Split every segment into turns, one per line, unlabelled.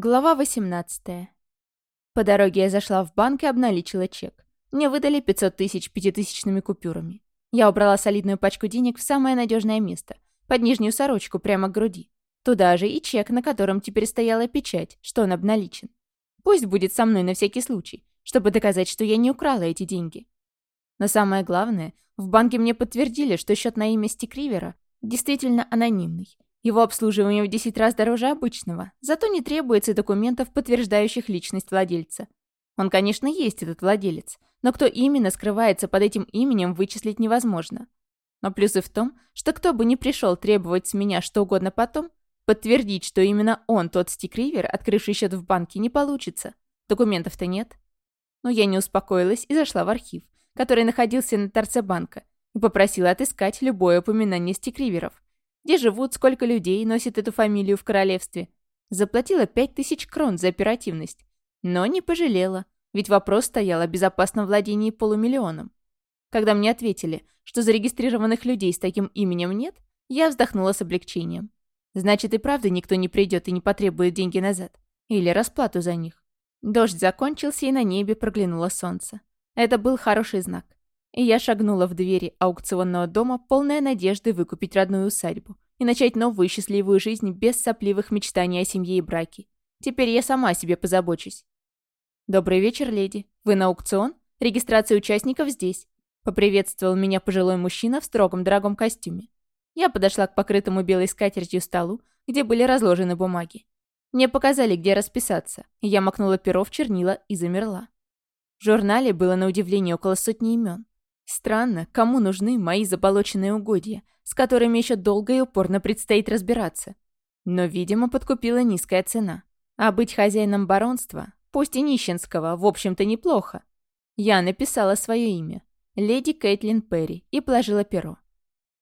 Глава 18. По дороге я зашла в банк и обналичила чек. Мне выдали 500 тысяч пятитысячными купюрами. Я убрала солидную пачку денег в самое надежное место, под нижнюю сорочку, прямо к груди. Туда же и чек, на котором теперь стояла печать, что он обналичен. Пусть будет со мной на всякий случай, чтобы доказать, что я не украла эти деньги. Но самое главное, в банке мне подтвердили, что счет на имя Стикривера действительно анонимный, его обслуживание в 10 раз дороже обычного, зато не требуется документов, подтверждающих личность владельца. Он, конечно, есть этот владелец, но кто именно скрывается под этим именем, вычислить невозможно. Но плюсы в том, что кто бы ни пришел требовать с меня что угодно потом, подтвердить, что именно он тот стикривер, открывший счет в банке, не получится. Документов-то нет. Но я не успокоилась и зашла в архив, который находился на торце банка, и попросила отыскать любое упоминание стикриверов – где живут, сколько людей носит эту фамилию в королевстве. Заплатила пять тысяч крон за оперативность. Но не пожалела, ведь вопрос стоял о безопасном владении полумиллионом. Когда мне ответили, что зарегистрированных людей с таким именем нет, я вздохнула с облегчением. Значит, и правда никто не придет и не потребует деньги назад. Или расплату за них. Дождь закончился, и на небе проглянуло солнце. Это был хороший знак и я шагнула в двери аукционного дома, полная надежды выкупить родную усадьбу и начать новую счастливую жизнь без сопливых мечтаний о семье и браке. Теперь я сама о себе позабочусь. «Добрый вечер, леди. Вы на аукцион? Регистрация участников здесь», — поприветствовал меня пожилой мужчина в строгом дорогом костюме. Я подошла к покрытому белой скатертью столу, где были разложены бумаги. Мне показали, где расписаться, и я макнула перо в чернила и замерла. В журнале было на удивление около сотни имен. Странно, кому нужны мои заболоченные угодья, с которыми еще долго и упорно предстоит разбираться. Но, видимо, подкупила низкая цена. А быть хозяином баронства, пусть и нищенского, в общем-то неплохо. Я написала свое имя. Леди Кейтлин Перри и положила перо.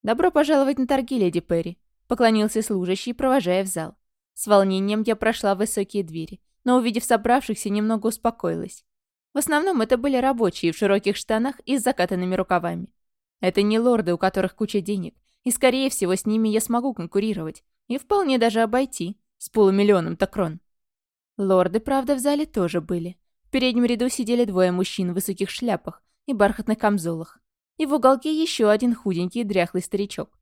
«Добро пожаловать на торги, леди Перри», — поклонился служащий, провожая в зал. С волнением я прошла высокие двери, но, увидев собравшихся, немного успокоилась. В основном это были рабочие в широких штанах и с закатанными рукавами. Это не лорды, у которых куча денег, и, скорее всего, с ними я смогу конкурировать, и вполне даже обойти, с полумиллионом-то крон. Лорды, правда, в зале тоже были. В переднем ряду сидели двое мужчин в высоких шляпах и бархатных камзолах, и в уголке еще один худенький дряхлый старичок.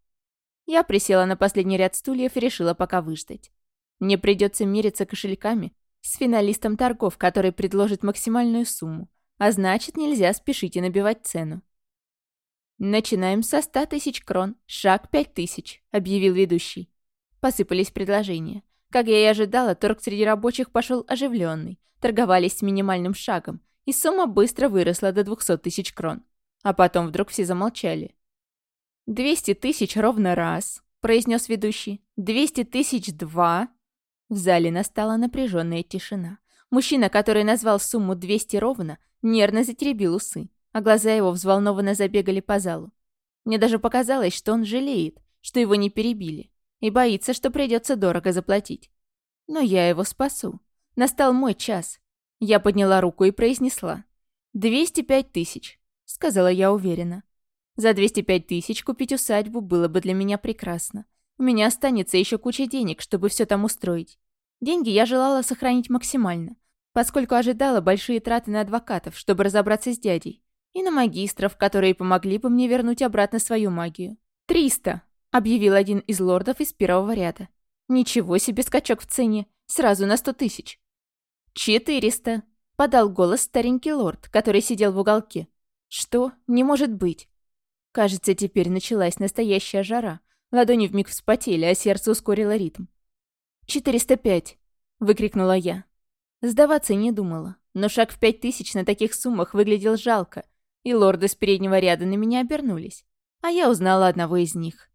Я присела на последний ряд стульев и решила пока выждать. Мне придется мериться кошельками, с финалистом торгов, который предложит максимальную сумму, а значит, нельзя спешить и набивать цену. «Начинаем со ста тысяч крон, шаг пять тысяч», — объявил ведущий. Посыпались предложения. Как я и ожидала, торг среди рабочих пошел оживленный, торговались с минимальным шагом, и сумма быстро выросла до двухсот тысяч крон. А потом вдруг все замолчали. «Двести тысяч ровно раз», — произнес ведущий. «Двести тысяч два», в зале настала напряженная тишина. Мужчина, который назвал сумму 200 ровно, нервно затеребил усы, а глаза его взволнованно забегали по залу. Мне даже показалось, что он жалеет, что его не перебили, и боится, что придется дорого заплатить. Но я его спасу. Настал мой час. Я подняла руку и произнесла. «205 тысяч», — сказала я уверенно. За 205 тысяч купить усадьбу было бы для меня прекрасно. У меня останется еще куча денег, чтобы все там устроить. Деньги я желала сохранить максимально, поскольку ожидала большие траты на адвокатов, чтобы разобраться с дядей, и на магистров, которые помогли бы мне вернуть обратно свою магию. «Триста!» — объявил один из лордов из первого ряда. «Ничего себе скачок в цене! Сразу на сто тысяч!» «Четыреста!» — подал голос старенький лорд, который сидел в уголке. «Что? Не может быть!» Кажется, теперь началась настоящая жара — Ладони вмиг вспотели, а сердце ускорило ритм. «Четыреста пять!» — выкрикнула я. Сдаваться не думала, но шаг в пять тысяч на таких суммах выглядел жалко, и лорды с переднего ряда на меня обернулись. А я узнала одного из них.